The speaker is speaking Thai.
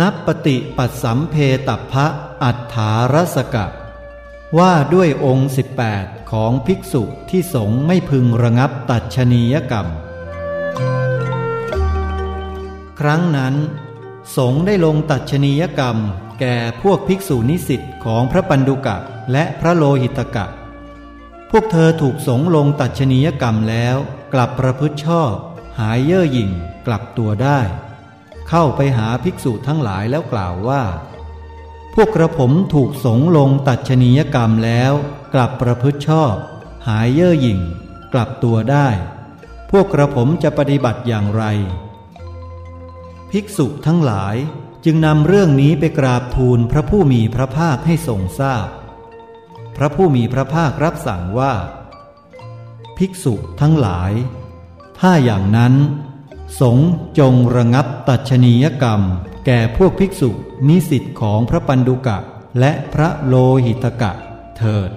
นับปฏิปัสสัมเพตัพะอัฏฐารสกะ ว่าด้วยองค์ 18 ของภิกษุที่สงไม่พึงระงับตัดชนียกรรม ครั้งนั้น สงได้ลงตัดชนียกรรม แก่พวกภิกษุนิสิตของพระปันดุกะและพระโลหิตกะ พวกเธอถูกสงลงตัดชนียกรรมแล้ว กลับประพฤติชอบ หายเย่อหยิ่งกลับตัวได้ เข้าไปหาภิกษุทั้งหลายแล้วกล่าวว่า พวกกระผมถูกสงลงตัดชนียกรรมแล้ว กลับประพฤติชอบ หายเย่อหยิ่ง กลับตัวได้ พวกกระผมจะปฏิบัติอย่างไร ภิกษุทั้งหลายจึงนำเรื่องนี้ไปกราบทูลพระผู้มีพระภาคให้ทรงทราบพพระผู้มีพระภาครับสั่งว่า ภิกษุทั้งหลาย ถ้าอย่างนั้น สงจงระงับตัชนียกรรม แก่พวกภิกษุนิสิตของพระปันดุกะ และพระโลหิตกะเถิด